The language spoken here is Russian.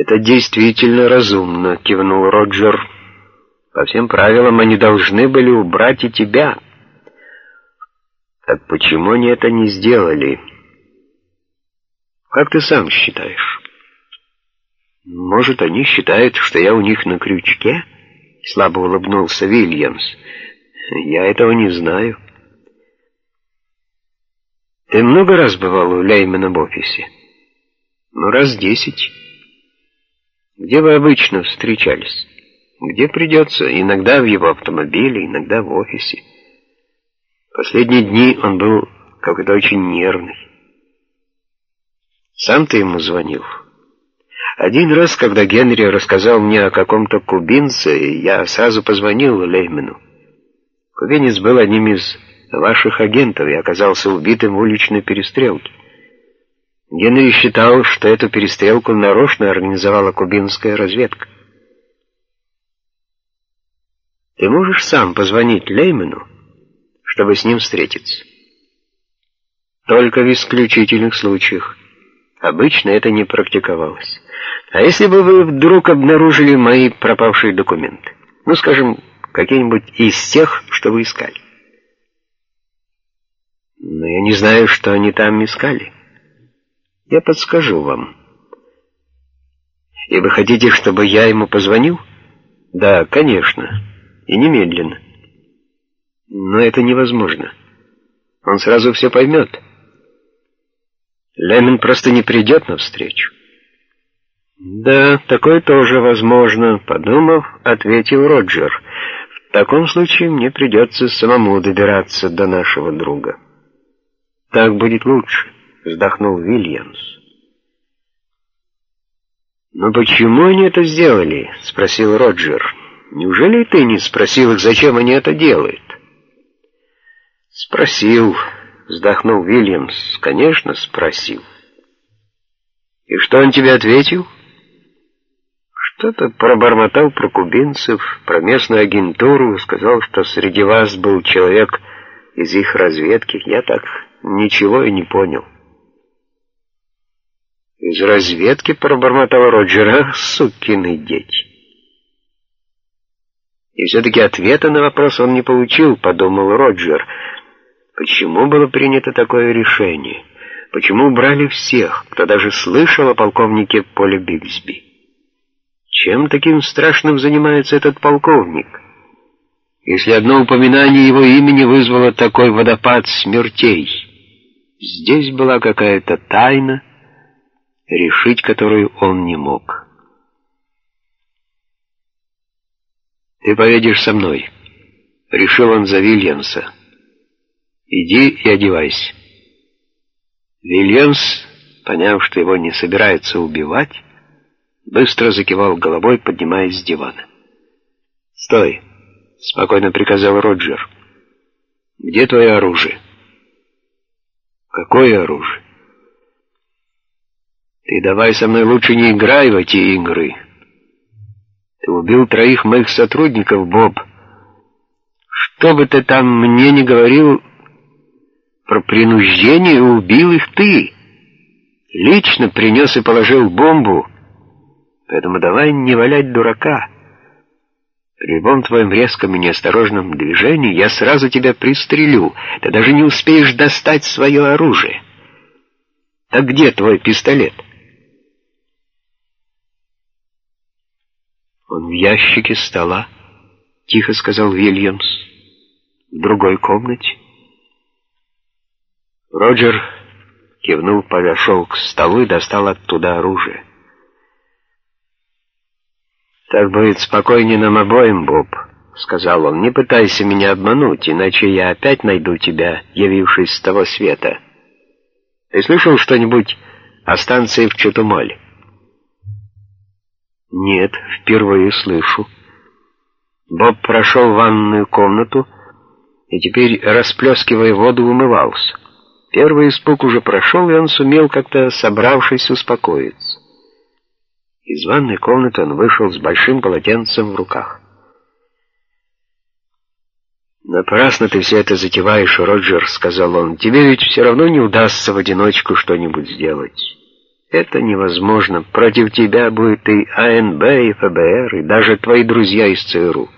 «Это действительно разумно», — кивнул Роджер. «По всем правилам они должны были убрать и тебя». «Так почему они это не сделали?» «Как ты сам считаешь?» «Может, они считают, что я у них на крючке?» — слабо улыбнулся Вильямс. «Я этого не знаю». «Ты много раз бывал у Леймена в офисе?» «Ну, раз десять». Где вы обычно встречались? Где придется? Иногда в его автомобиле, иногда в офисе. Последние дни он был какой-то очень нервный. Сам ты ему звонил? Один раз, когда Генри рассказал мне о каком-то кубинце, я сразу позвонил Леймену. Кубинец был одним из ваших агентов и оказался убитым в уличной перестрелке. Генри считал, что эту перестрелку нарочно организовала кубинская разведка. Ты можешь сам позвонить Леймену, чтобы с ним встретиться? Только в исключительных случаях. Обычно это не практиковалось. А если бы вы вдруг обнаружили мои пропавшие документы? Ну, скажем, какие-нибудь из тех, что вы искали? Но я не знаю, что они там искали. Я подскажу вам. И вы хотите, чтобы я ему позвонил? Да, конечно. И немедленно. Но это невозможно. Он сразу все поймет. Лемин просто не придет навстречу. «Да, такое тоже возможно», — подумав, ответил Роджер. «В таком случае мне придется самому добираться до нашего друга». «Так будет лучше» вздохнул Вильямс. «Но почему они это сделали?» — спросил Роджер. «Неужели ты не спросил их, зачем они это делают?» «Спросил», — вздохнул Вильямс. «Конечно, спросил». «И что он тебе ответил?» «Что-то пробормотал про кубинцев, про местную агентуру, сказал, что среди вас был человек из их разведки. Я так ничего и не понял». «Из разведки?» — пробормотал Роджер. «Сукины дети!» И все-таки ответа на вопрос он не получил, подумал Роджер. Почему было принято такое решение? Почему убрали всех, кто даже слышал о полковнике Поле Бигсби? Чем таким страшным занимается этот полковник? Если одно упоминание его имени вызвало такой водопад смертей, здесь была какая-то тайна, решить которую он не мог. «Ты поедешь со мной», — решил он за Вильямса. «Иди и одевайся». Вильямс, поняв, что его не собираются убивать, быстро закивал головой, поднимаясь с дивана. «Стой!» — спокойно приказал Роджер. «Где твое оружие?» «Какое оружие?» Ты давай со мной лучше не играй в эти игры. Ты убил троих моих сотрудников, Боб. Что бы ты там мне не говорил про принуждение, убил их ты. Лично принес и положил бомбу. Поэтому давай не валять дурака. При любом твоем резком и неосторожном движении я сразу тебя пристрелю. Ты даже не успеешь достать свое оружие. Так где твой пистолет?» «Он в ящике стола», — тихо сказал Вильямс. «В другой комнате». Роджер кивнул, подошел к столу и достал оттуда оружие. «Так будет спокойнее нам обоим, Боб», — сказал он. «Не пытайся меня обмануть, иначе я опять найду тебя, явившись с того света. Ты слышал что-нибудь о станции в Чутумале?» «Нет, впервые слышу». Боб прошел в ванную комнату и теперь, расплескивая воду, умывался. Первый испуг уже прошел, и он сумел как-то, собравшись, успокоиться. Из ванной комнаты он вышел с большим полотенцем в руках. «Напрасно ты все это затеваешь, Роджер», — сказал он. «Тебе ведь все равно не удастся в одиночку что-нибудь сделать. Это невозможно. Против тебя будет и АНБ, и ФБР, и даже твои друзья из ЦРУ.